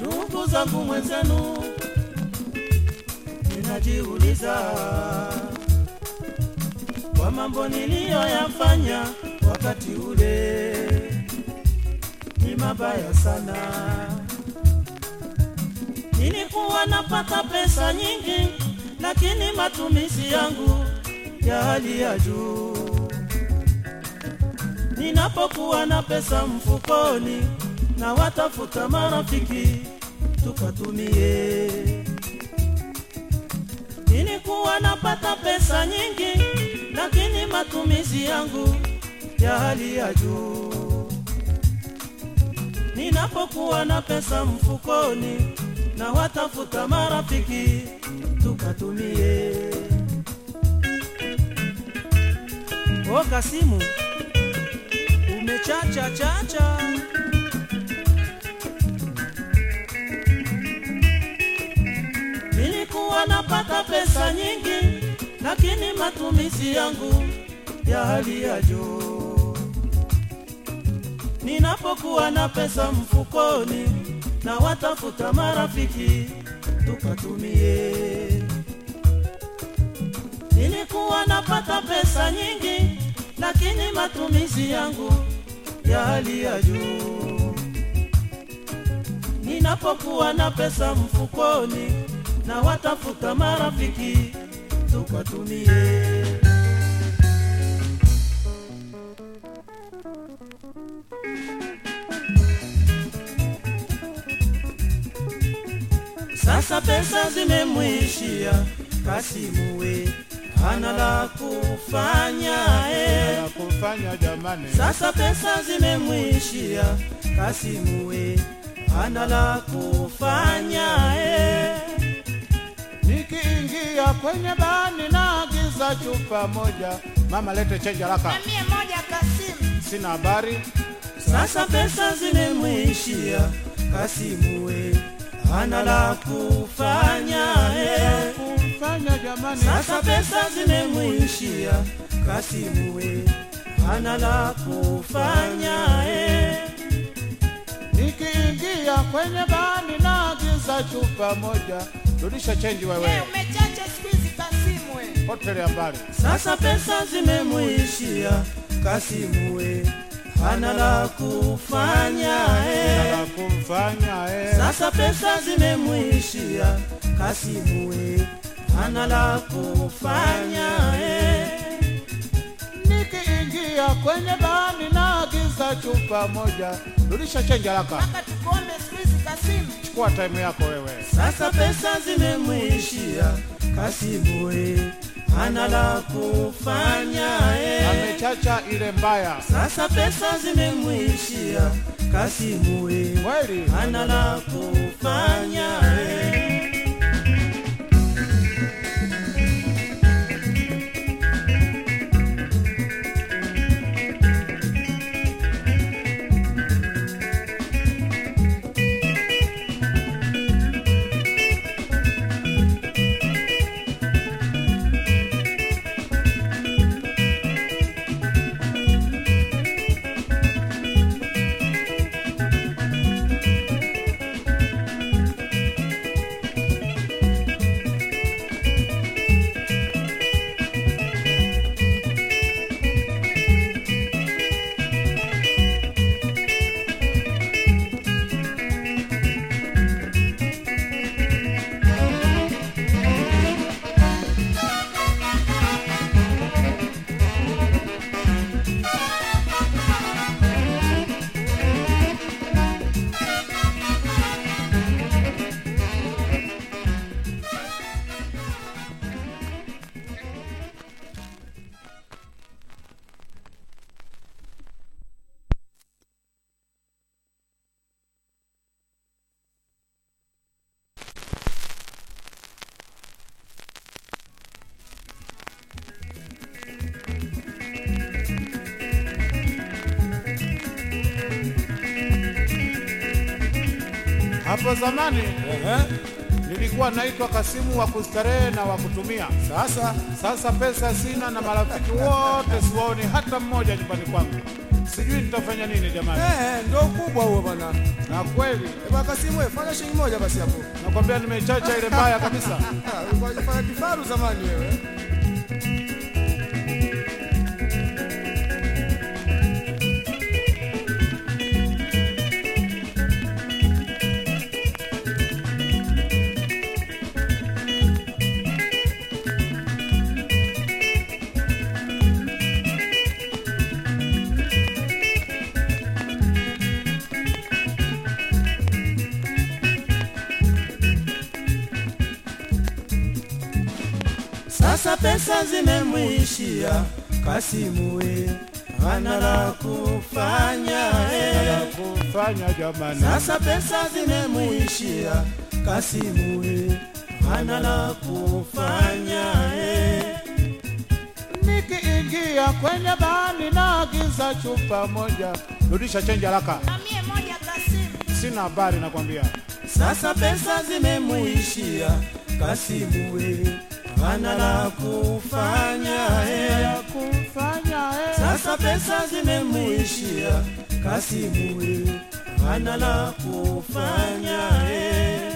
Ndugu zangu mwenzenu, ninajiuliza kwa mambo niliyoyafanya wakati ule ni mabaya sana. Nilikuwa napata pesa nyingi, lakini matumizi yangu ya hali ya juu. Ninapokuwa na pesa mfukoni, na watafuta marafiki tukatumie. Nilikuwa napata pesa nyingi, lakini matumizi yangu ya hali ya juu. Ninapokuwa na pesa mfukoni, na watafuta marafiki tukatumie. O Kasimu, umechacha chacha. Nilikuwa napata pesa nyingi, lakini matumizi yangu ya hali ya juu. Ninapokuwa na pesa mfukoni, na watafuta marafiki tukatumie. Nilikuwa napata pesa nyingi, lakini matumizi yangu ya hali ya juu. Ninapokuwa na pesa mfukoni, na watafuta marafiki tukatumie. Sasa pesa zimemwishia kasimuwe hana la kufanya ya kufanya jamani, Sasa pesa zimemwishia Kasimuwe ana la kufanya eh. nikiingia kwenye bani na agiza chupa moja, mama lete chenji haraka, na mie moja Kasimu. sina habari. Sasa pesa zimemwishia Kasimuwe ana la kufanya eh. Kufanya jamani, Sasa pesa zimemwishia Kasimu we, hana la kufanya eh. nikiingia kwenye bani na giza chupa moja, rudisha chenji wewe. wewe, umechacha siku hizi Kasimu eh. hoteli ya mbali. Sasa pesa zimemuishia Kasimu eh. hana la kufanya eh. la kufanya eh. Sasa pesa zimemuishia Kasimu eh. hana la kufanya eh. Nikiingia kwenye bani na agiza chupa moja, rudisha chenja laka Mpaka tukombe squeeze. Kasimu. chukua time yako wewe. Sasa pesa zimemwishia Kasimu we, ana la kufanya eh. Amechacha ile mbaya Sasa pesa zimemwishia Kasimu we, kweli. ana la kufanya eh. Hapo zamani nilikuwa naitwa Kasimu wa kustarehe na wa kutumia. Sasa Sasa pesa sina na marafiki wote siwaoni hata mmoja nyumbani kwangu. Sijui nitafanya nini jamani. eh, ndio kubwa huo bwana. Na kweli Eh, bwana Kasimu, wewe fanya shilingi moja basi hapo. nakwambia nimechacha ile baya kabisa. Ulikuwa unafanya kifaru zamani wewe. Sasa pesa zimemwishia Kasimu we, hana la kufanya eh. kufanya jamani. Sasa pesa zimemwishia Kasimu we, hana la kufanya eh. Nikiingia kwenye bani naagiza chupa moja, rudisha chenji haraka, Na mie moja Kasimu. sina habari nakwambia. Sasa pesa zimemwishia Kasimu we, hana la kufanya e kufanya eh. Sasa pesa zimemwishia Kasimu hana la kufanya eh.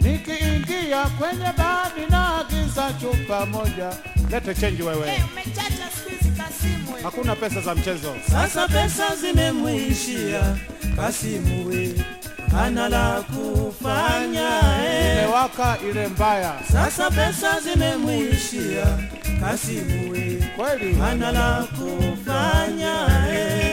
Nikiingia kwenye bani naagiza chupa moja, lete chenji wewe, Hey, umechacha hizi Kasimu hakuna pesa za mchezo. Sasa pesa zimemwishia Kasimu we, hana la kufanya eh. Imewaka ile mbaya Sasa pesa zimemwishia Kasimu we, kweli. hana la kufanya eh.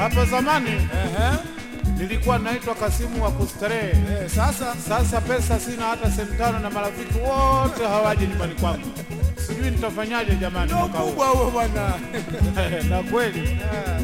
Hapo zamani Ehe. nilikuwa naitwa Kasimu wa kustarehe. Eh, sasa Sasa pesa sina hata senti tano na marafiki wote hawaji nyumbani kwangu. Sijui nitafanyaje jamani mwaka huu. ukubwa huo bwana. na kweli Ah.